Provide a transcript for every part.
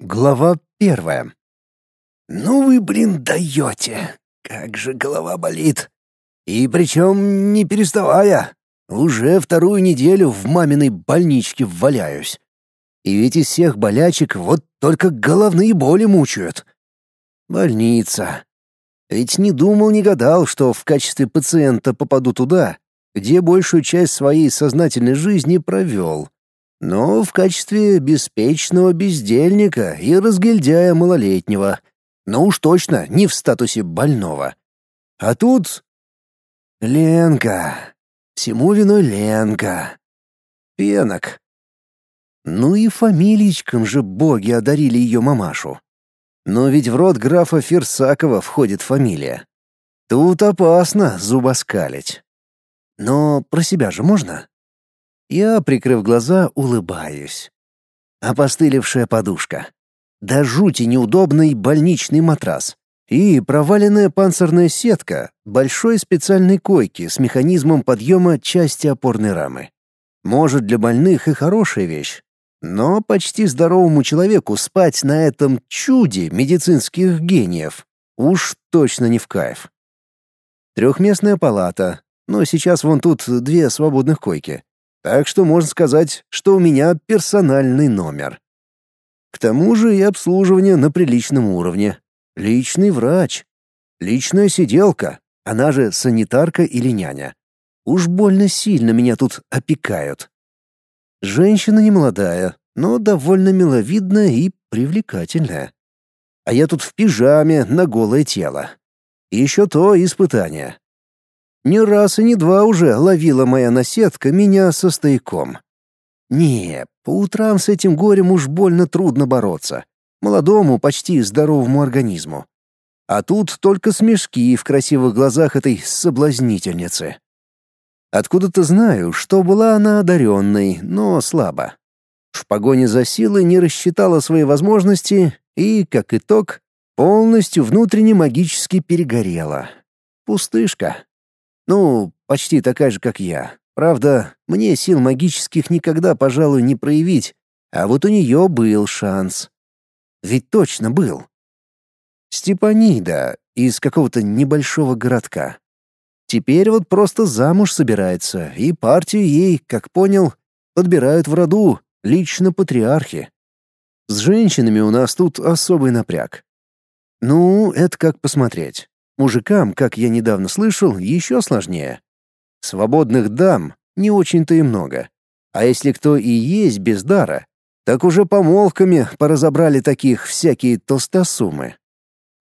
Глава первая. «Ну вы, блин, даете! Как же голова болит! И причем не переставая. Уже вторую неделю в маминой больничке валяюсь. И ведь из всех болячек вот только головные боли мучают. Больница. Ведь не думал, не гадал, что в качестве пациента попаду туда, где большую часть своей сознательной жизни провел но в качестве беспечного бездельника и разгильдяя малолетнего. Но уж точно не в статусе больного. А тут... Ленка. Всему виной Ленка. Пенок. Ну и фамиличком же боги одарили ее мамашу. Но ведь в род графа Ферсакова входит фамилия. Тут опасно зубоскалить. Но про себя же можно? Я, прикрыв глаза, улыбаюсь. Опостылевшая подушка. Да жути неудобный больничный матрас. И проваленная панцирная сетка большой специальной койки с механизмом подъема части опорной рамы. Может, для больных и хорошая вещь. Но почти здоровому человеку спать на этом чуде медицинских гениев уж точно не в кайф. Трехместная палата, но сейчас вон тут две свободных койки. Так что можно сказать, что у меня персональный номер. К тому же и обслуживание на приличном уровне. Личный врач. Личная сиделка, она же санитарка или няня. Уж больно сильно меня тут опекают. Женщина немолодая, но довольно миловидная и привлекательная. А я тут в пижаме на голое тело. Еще то испытание. Не раз и не два уже ловила моя наседка меня со стояком. Не, по утрам с этим горем уж больно трудно бороться. Молодому, почти здоровому организму. А тут только смешки в красивых глазах этой соблазнительницы. Откуда-то знаю, что была она одаренной, но слабо. В погоне за силой не рассчитала свои возможности и, как итог, полностью внутренне магически перегорела. Пустышка. Ну, почти такая же, как я. Правда, мне сил магических никогда, пожалуй, не проявить, а вот у нее был шанс. Ведь точно был. Степанида из какого-то небольшого городка. Теперь вот просто замуж собирается, и партию ей, как понял, подбирают в роду, лично патриархи. С женщинами у нас тут особый напряг. Ну, это как посмотреть. Мужикам, как я недавно слышал, еще сложнее. Свободных дам не очень-то и много. А если кто и есть без дара, так уже помолвками поразобрали таких всякие толстосумы.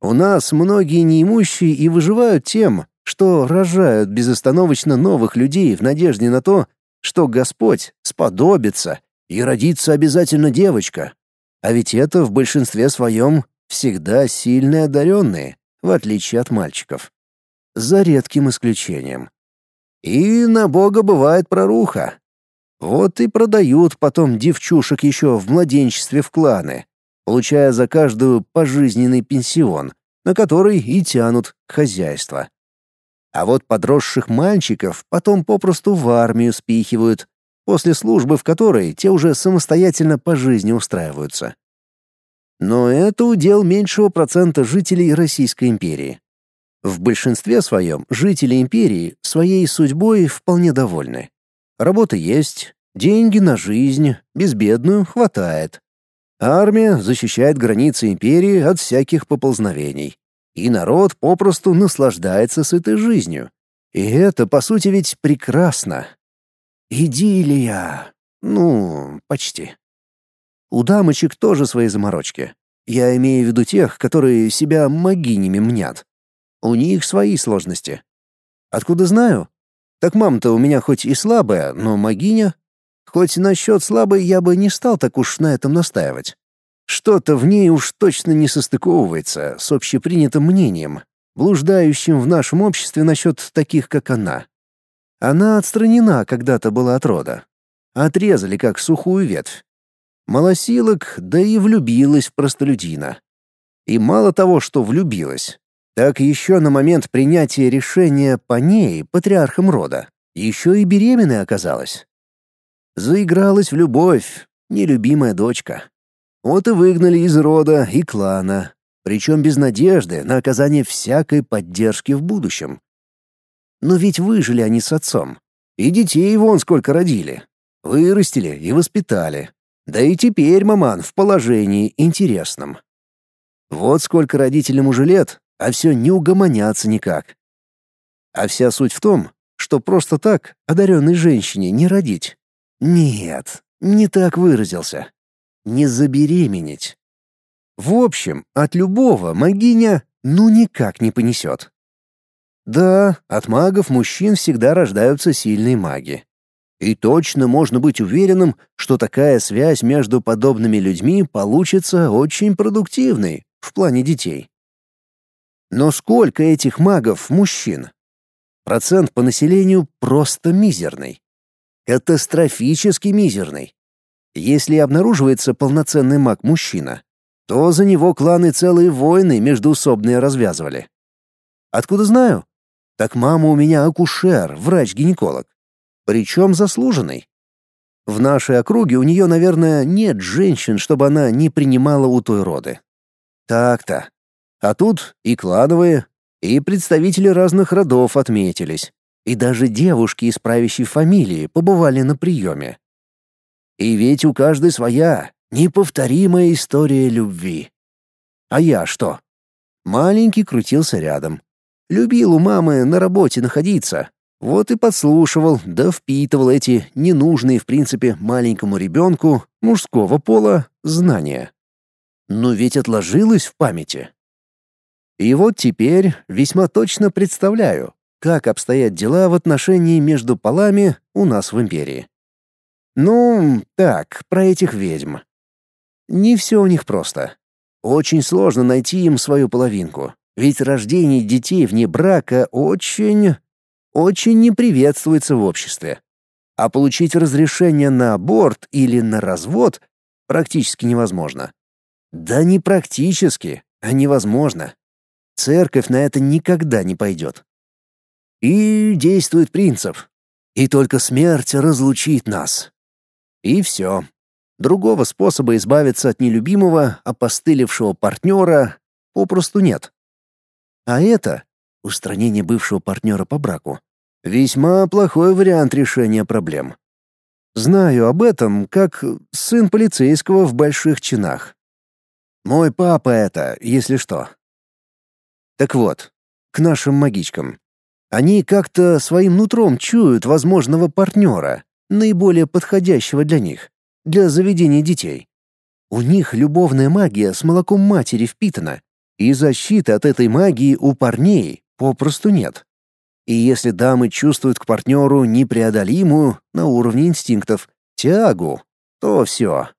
У нас многие неимущие и выживают тем, что рожают безостановочно новых людей в надежде на то, что Господь сподобится и родится обязательно девочка. А ведь это в большинстве своем всегда сильные одаренные, в отличие от мальчиков. За редким исключением. И на бога бывает проруха. Вот и продают потом девчушек еще в младенчестве в кланы, получая за каждую пожизненный пенсион, на который и тянут хозяйство. А вот подросших мальчиков потом попросту в армию спихивают, после службы в которой те уже самостоятельно по жизни устраиваются. Но это удел меньшего процента жителей Российской империи. В большинстве своем жители империи своей судьбой вполне довольны. Работа есть, деньги на жизнь, безбедную хватает. Армия защищает границы империи от всяких поползновений. И народ попросту наслаждается этой жизнью. И это, по сути, ведь прекрасно. Идиллия. Ну, почти. У дамочек тоже свои заморочки. Я имею в виду тех, которые себя могинями мнят. У них свои сложности. Откуда знаю? Так мама-то у меня хоть и слабая, но могиня. Хоть насчет слабой я бы не стал так уж на этом настаивать. Что-то в ней уж точно не состыковывается с общепринятым мнением, блуждающим в нашем обществе насчет таких, как она. Она отстранена когда-то была от рода. Отрезали как сухую ветвь. Малосилок, да и влюбилась в простолюдина. И мало того, что влюбилась, так еще на момент принятия решения по ней, патриархом рода, еще и беременной оказалась. Заигралась в любовь, нелюбимая дочка. Вот и выгнали из рода и клана, причем без надежды на оказание всякой поддержки в будущем. Но ведь выжили они с отцом. И детей вон сколько родили. Вырастили и воспитали. Да и теперь маман в положении интересном. Вот сколько родителям уже лет, а все не угомонятся никак. А вся суть в том, что просто так одаренной женщине не родить. Нет, не так выразился. Не забеременеть. В общем, от любого магиня ну никак не понесет. Да, от магов мужчин всегда рождаются сильные маги. И точно можно быть уверенным, что такая связь между подобными людьми получится очень продуктивной в плане детей. Но сколько этих магов мужчин? Процент по населению просто мизерный. Катастрофически мизерный. Если обнаруживается полноценный маг-мужчина, то за него кланы целые войны междуусобные развязывали. Откуда знаю? Так мама у меня акушер, врач-гинеколог. Причем заслуженный. В нашей округе у нее, наверное, нет женщин, чтобы она не принимала у той роды. Так-то. А тут и клановые, и представители разных родов отметились, и даже девушки из правящей фамилии побывали на приеме. И ведь у каждой своя, неповторимая история любви. А я что? Маленький крутился рядом. Любил у мамы на работе находиться. Вот и подслушивал, да впитывал эти ненужные, в принципе, маленькому ребенку мужского пола знания. Но ведь отложилось в памяти. И вот теперь весьма точно представляю, как обстоят дела в отношении между полами у нас в империи. Ну, так, про этих ведьм. Не все у них просто. Очень сложно найти им свою половинку, ведь рождение детей вне брака очень... очень не приветствуется в обществе. А получить разрешение на аборт или на развод практически невозможно. Да не практически, а невозможно. Церковь на это никогда не пойдет. И действует принцип. И только смерть разлучит нас. И все. Другого способа избавиться от нелюбимого, опостылевшего партнера попросту нет. А это — устранение бывшего партнера по браку. Весьма плохой вариант решения проблем. Знаю об этом как сын полицейского в больших чинах. Мой папа это, если что. Так вот, к нашим магичкам. Они как-то своим нутром чуют возможного партнера, наиболее подходящего для них, для заведения детей. У них любовная магия с молоком матери впитана, и защиты от этой магии у парней попросту нет. И если дамы чувствуют к партнеру непреодолимую на уровне инстинктов тягу, то все.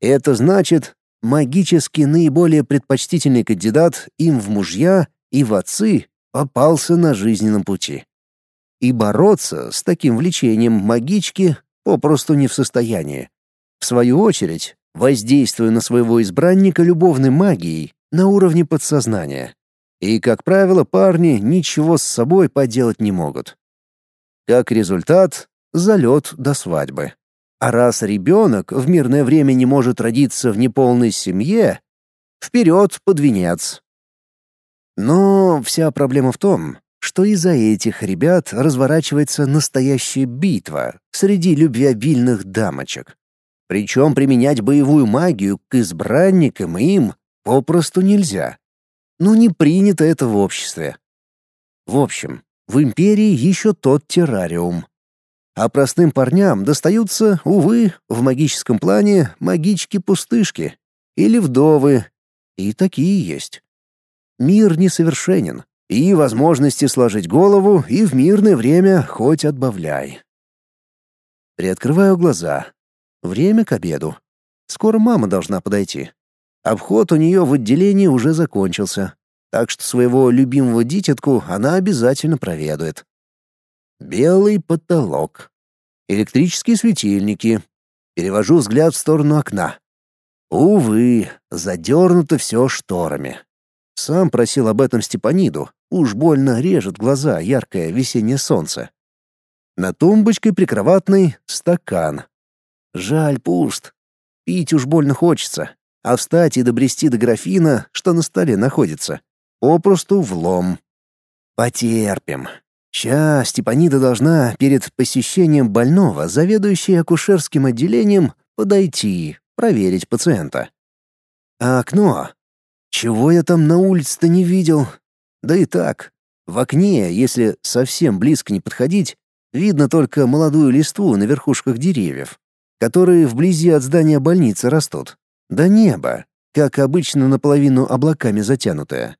Это значит, магически наиболее предпочтительный кандидат им в мужья и в отцы попался на жизненном пути. И бороться с таким влечением магички попросту не в состоянии. В свою очередь, воздействуя на своего избранника любовной магией на уровне подсознания. И, как правило, парни ничего с собой поделать не могут. Как результат — залет до свадьбы. А раз ребенок в мирное время не может родиться в неполной семье, вперед под венец, но вся проблема в том, что из-за этих ребят разворачивается настоящая битва среди любвеобильных дамочек. Причем применять боевую магию к избранникам им попросту нельзя. Ну не принято это в обществе. В общем, в империи еще тот террариум. А простым парням достаются, увы, в магическом плане магички-пустышки или вдовы, и такие есть. Мир несовершенен, и возможности сложить голову и в мирное время хоть отбавляй. Приоткрываю глаза. Время к обеду. Скоро мама должна подойти. Обход у нее в отделении уже закончился, так что своего любимого дитятку она обязательно проведает. Белый потолок. Электрические светильники. Перевожу взгляд в сторону окна. Увы, задернуто все шторами. Сам просил об этом Степаниду. Уж больно режет глаза яркое весеннее солнце. На тумбочке прикроватный стакан. Жаль, пуст. Пить уж больно хочется. А встать и добрести до графина, что на столе находится, попросту влом. Потерпим. Сейчас Степанида должна перед посещением больного, заведующей акушерским отделением, подойти, проверить пациента. А окно? Чего я там на улице-то не видел? Да и так. В окне, если совсем близко не подходить, видно только молодую листву на верхушках деревьев, которые вблизи от здания больницы растут. Да небо, как обычно наполовину облаками затянутое.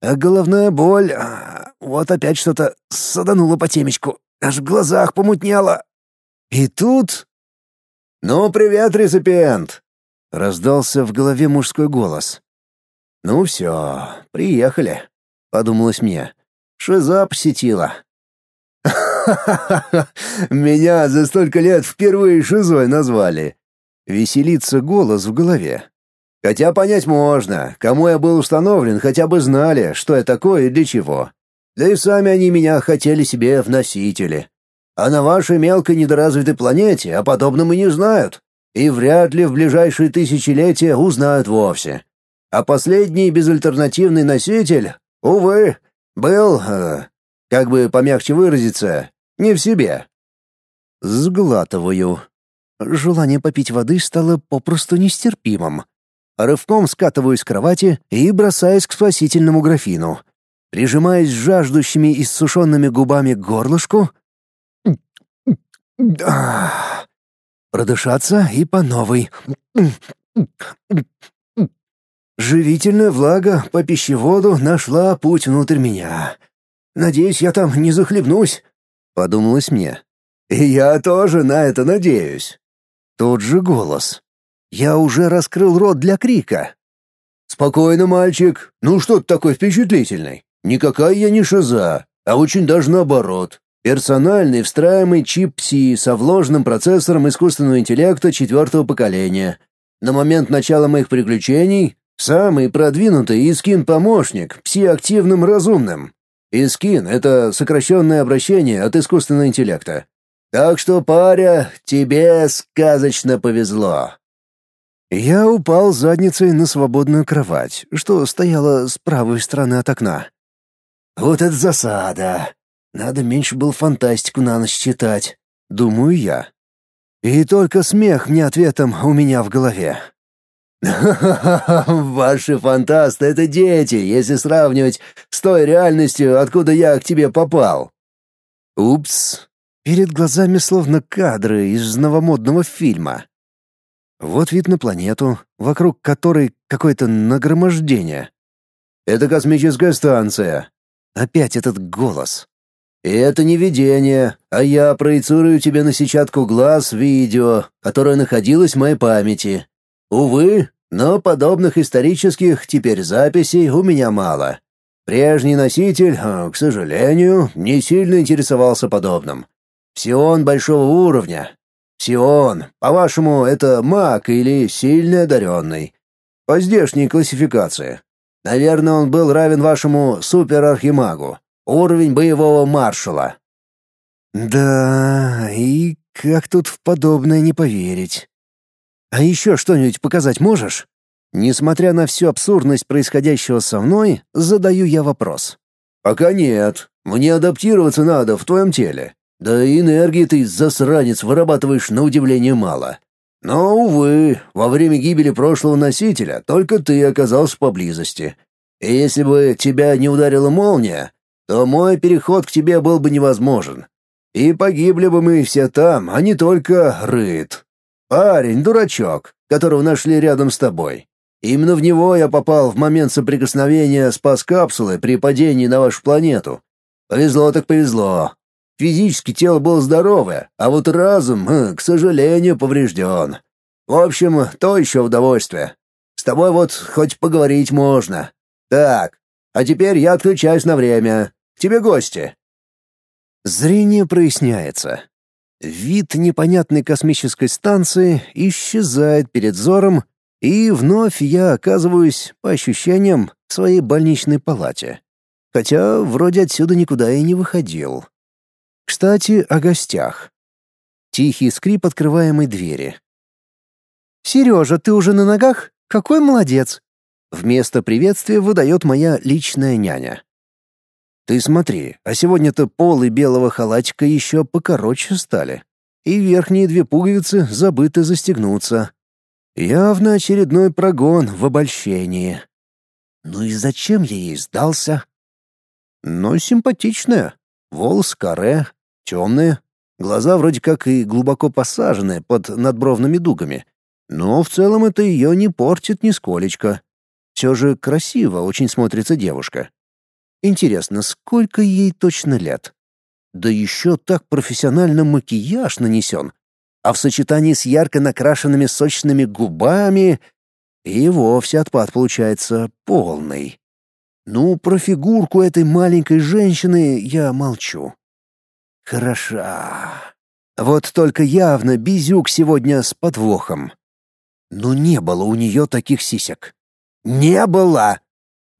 А головная боль... А, вот опять что-то садануло по темечку. Аж в глазах помутнело. И тут... «Ну, привет, реципиент!» — раздался в голове мужской голос. «Ну все, приехали», — подумалось мне. «Шиза посетила». «Ха-ха-ха! Меня за столько лет впервые шизой назвали!» Веселится голос в голове. Хотя понять можно, кому я был установлен, хотя бы знали, что я такое и для чего. Да и сами они меня хотели себе в носители. А на вашей мелкой недоразвитой планете о подобном и не знают. И вряд ли в ближайшие тысячелетия узнают вовсе. А последний безальтернативный носитель, увы, был, э, как бы помягче выразиться, не в себе. Сглатываю. Желание попить воды стало попросту нестерпимым. Рывком скатываюсь с кровати и бросаюсь к спасительному графину. Прижимаясь жаждущими и иссушенными губами к горлышку. Продышаться и по новой. Живительная влага по пищеводу нашла путь внутрь меня. Надеюсь, я там не захлебнусь, подумалось мне. И я тоже на это надеюсь. Тот же голос. Я уже раскрыл рот для крика. «Спокойно, мальчик. Ну что ты такой впечатлительный? Никакая я не шиза, а очень даже наоборот. Персональный встраиваемый чип ПСИ со вложенным процессором искусственного интеллекта четвертого поколения. На момент начала моих приключений самый продвинутый Искин-помощник пси-активным разумным. Искин — это сокращенное обращение от искусственного интеллекта. Так что, паря, тебе сказочно повезло. Я упал задницей на свободную кровать, что стояла с правой стороны от окна. Вот это засада. Надо меньше было фантастику на ночь читать, думаю я. И только смех мне ответом у меня в голове. «Ха-ха-ха! Ваши фантасты — это дети, если сравнивать с той реальностью, откуда я к тебе попал!» Упс. Перед глазами словно кадры из новомодного фильма. Вот вид на планету, вокруг которой какое-то нагромождение. Это космическая станция. Опять этот голос. И это не видение, а я проецирую тебе на сетчатку глаз видео, которое находилось в моей памяти. Увы, но подобных исторических теперь записей у меня мало. Прежний носитель, а, к сожалению, не сильно интересовался подобным. Псион большого уровня, Сион, по-вашему, это маг или сильно одаренный? По здешней классификации. Наверное, он был равен вашему суперархимагу. Уровень боевого маршала. Да, и как тут в подобное не поверить? А еще что-нибудь показать можешь? Несмотря на всю абсурдность происходящего со мной, задаю я вопрос. Пока нет. Мне адаптироваться надо в твоем теле. Да и энергии ты, засранец, вырабатываешь на удивление мало. Но, увы, во время гибели прошлого носителя только ты оказался поблизости. И если бы тебя не ударила молния, то мой переход к тебе был бы невозможен. И погибли бы мы все там, а не только Рыд. Парень, дурачок, которого нашли рядом с тобой. Именно в него я попал в момент соприкосновения спас-капсулы при падении на вашу планету. Повезло так повезло. Физически тело было здоровое, а вот разум, э, к сожалению, поврежден. В общем, то еще удовольствие. С тобой вот хоть поговорить можно. Так, а теперь я отключаюсь на время. К тебе гости». Зрение проясняется. Вид непонятной космической станции исчезает перед взором, и вновь я оказываюсь, по ощущениям, в своей больничной палате. Хотя вроде отсюда никуда и не выходил. Кстати, о гостях. Тихий скрип открываемой двери. «Сережа, ты уже на ногах? какой молодец!» Вместо приветствия выдает моя личная няня. «Ты смотри, а сегодня-то полы белого халатика еще покороче стали, и верхние две пуговицы забыты застегнуться. Явно очередной прогон в обольщении. Ну и зачем я ей сдался? Но симпатичная, волос каре, темные, глаза вроде как и глубоко посаженные под надбровными дугами. Но в целом это ее не портит нисколечко. Все же красиво очень смотрится девушка. Интересно, сколько ей точно лет? Да еще так профессионально макияж нанесен. А в сочетании с ярко накрашенными сочными губами и вовсе отпад получается полный. Ну, про фигурку этой маленькой женщины я молчу. Хороша. Вот только явно Безюк сегодня с подвохом. Но не было у нее таких сисек. Не было!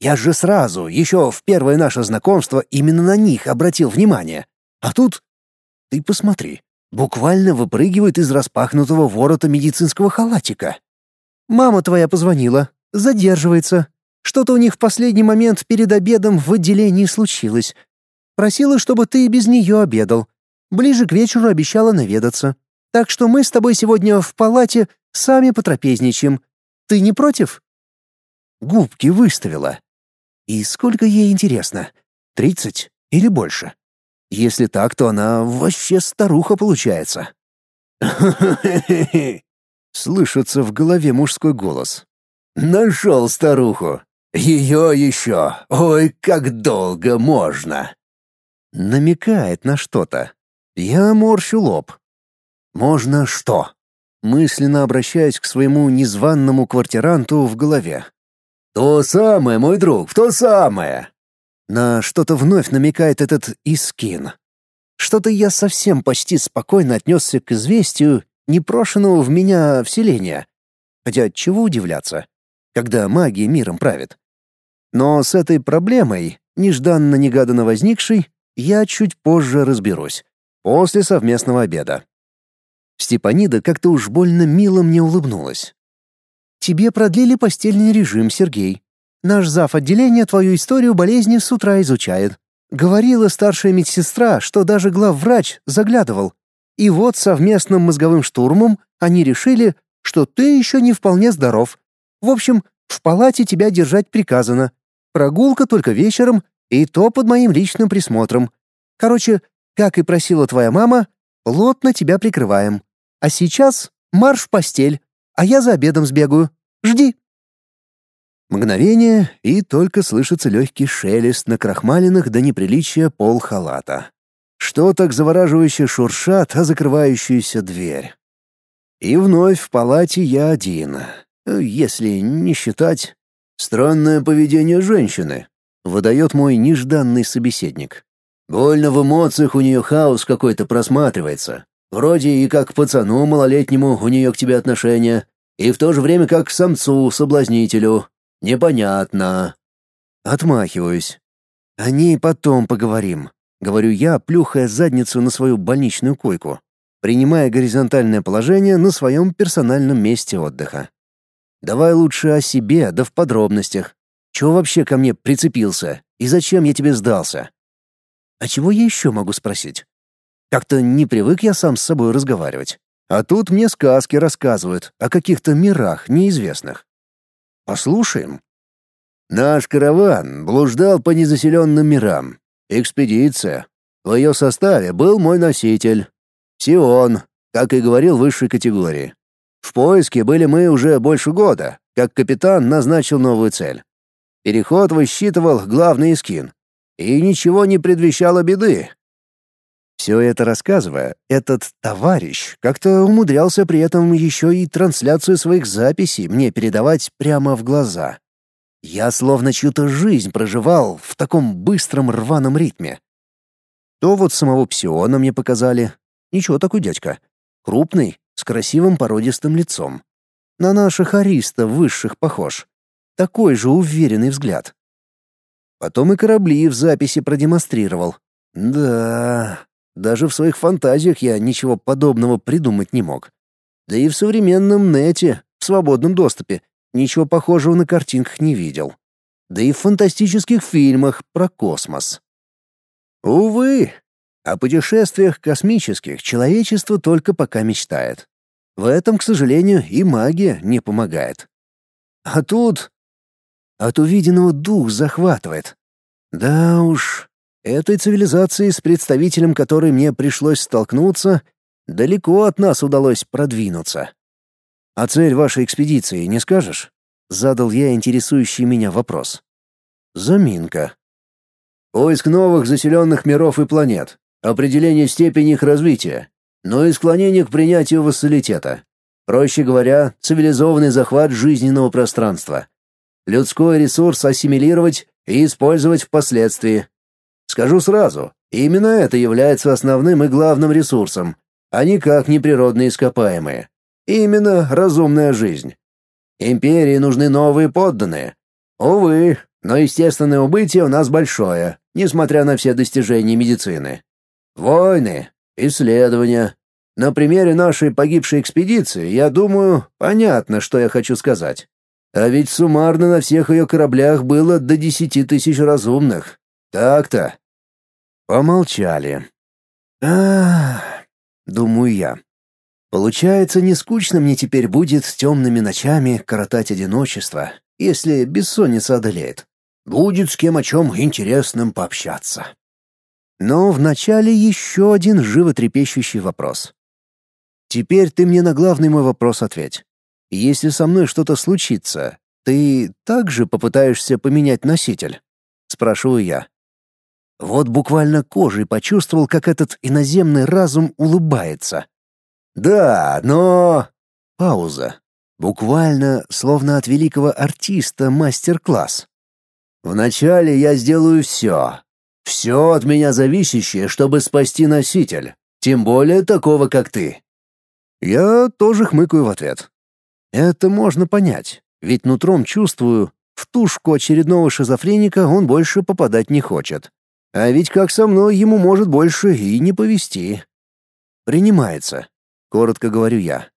Я же сразу, еще в первое наше знакомство, именно на них обратил внимание. А тут... Ты посмотри, буквально выпрыгивает из распахнутого ворота медицинского халатика. «Мама твоя позвонила. Задерживается. Что-то у них в последний момент перед обедом в отделении случилось. Просила, чтобы ты без нее обедал. Ближе к вечеру обещала наведаться. Так что мы с тобой сегодня в палате сами потрапезничаем. Ты не против?» Губки выставила. И сколько ей интересно? Тридцать или больше? Если так, то она вообще старуха получается. Слышится в голове мужской голос. Нашел старуху. Ее еще. Ой, как долго можно. Намекает на что-то. Я морщу лоб. Можно что? Мысленно обращаясь к своему незваному квартиранту в голове. «То самое, мой друг, то самое!» На что-то вновь намекает этот Искин. Что-то я совсем почти спокойно отнесся к известию непрошенного в меня вселения. Хотя чего удивляться, когда магия миром правит. Но с этой проблемой, нежданно-негаданно возникшей, я чуть позже разберусь, после совместного обеда. Степанида как-то уж больно мило мне улыбнулась. Тебе продлили постельный режим, Сергей. Наш зав. отделения твою историю болезни с утра изучает. Говорила старшая медсестра, что даже главврач заглядывал. И вот совместным мозговым штурмом они решили, что ты еще не вполне здоров. В общем, в палате тебя держать приказано. Прогулка только вечером, и то под моим личным присмотром. Короче, как и просила твоя мама, плотно тебя прикрываем. А сейчас марш в постель, а я за обедом сбегаю. Жди». Мгновение, и только слышится легкий шелест на крахмаленных до неприличия пол халата. Что так завораживающе шуршат, а закрывающаяся дверь. И вновь в палате я один, если не считать странное поведение женщины, выдает мой нежданный собеседник. Больно в эмоциях у нее хаос какой-то просматривается. Вроде и как пацану малолетнему у нее к тебе отношения, и в то же время как к самцу-соблазнителю. Непонятно. Отмахиваюсь. О ней потом поговорим, говорю я, плюхая задницу на свою больничную койку, принимая горизонтальное положение на своем персональном месте отдыха. Давай лучше о себе, да в подробностях. Чего вообще ко мне прицепился? И зачем я тебе сдался? А чего я еще могу спросить? Как-то не привык я сам с собой разговаривать. А тут мне сказки рассказывают о каких-то мирах неизвестных. Послушаем. Наш караван блуждал по незаселенным мирам. Экспедиция. В ее составе был мой носитель. Сион, как и говорил высшей категории. В поиске были мы уже больше года, как капитан назначил новую цель. Переход высчитывал главный эскин. И ничего не предвещало беды, все это рассказывая, этот товарищ как-то умудрялся при этом еще и трансляцию своих записей мне передавать прямо в глаза. Я словно чью-то жизнь проживал в таком быстром рваном ритме. То вот самого Псиона мне показали. Ничего такой дядька. Крупный, с красивым породистым лицом. На наших ариста высших похож. Такой же уверенный взгляд. Потом и корабли в записи продемонстрировал. Да, даже в своих фантазиях я ничего подобного придумать не мог. Да и в современном нете, в свободном доступе, Ничего похожего на картинках не видел. Да и в фантастических фильмах про космос. Увы, о путешествиях космических человечество только пока мечтает. В этом, к сожалению, и магия не помогает. А тут... От увиденного дух захватывает. Да уж, этой цивилизации, с представителем которой мне пришлось столкнуться, далеко от нас удалось продвинуться. «А цель вашей экспедиции не скажешь?» — задал я интересующий меня вопрос. «Заминка». «Поиск новых заселенных миров и планет, определение степени их развития, но и склонение к принятию вассалитета. Проще говоря, цивилизованный захват жизненного пространства. Людской ресурс ассимилировать и использовать впоследствии. Скажу сразу, именно это является основным и главным ресурсом, а никак не природные ископаемые. Именно разумная жизнь. Империи нужны новые подданные. Увы, но естественное убытие у нас большое, несмотря на все достижения медицины. Войны, исследования. На примере нашей погибшей экспедиции, я думаю, понятно, что я хочу сказать. А ведь суммарно на всех ее кораблях было до десяти тысяч разумных. Так-то. Помолчали. А, думаю я. Получается, не скучно мне теперь будет с темными ночами коротать одиночество, если бессонница одолеет. Будет с кем о чем интересным пообщаться. Но вначале еще один животрепещущий вопрос. Теперь ты мне на главный мой вопрос ответь. Если со мной что-то случится, ты также попытаешься поменять носитель? Спрашиваю я. Вот буквально кожей почувствовал, как этот иноземный разум улыбается. Да, но... Пауза. Буквально, словно от великого артиста мастер-класс. Вначале я сделаю все. Все от меня зависящее, чтобы спасти носитель. Тем более такого, как ты. Я тоже хмыкаю в ответ. Это можно понять, ведь нутром чувствую, в тушку очередного шизофреника он больше попадать не хочет. А ведь как со мной ему может больше и не повести. Принимается. Коротко говорю я.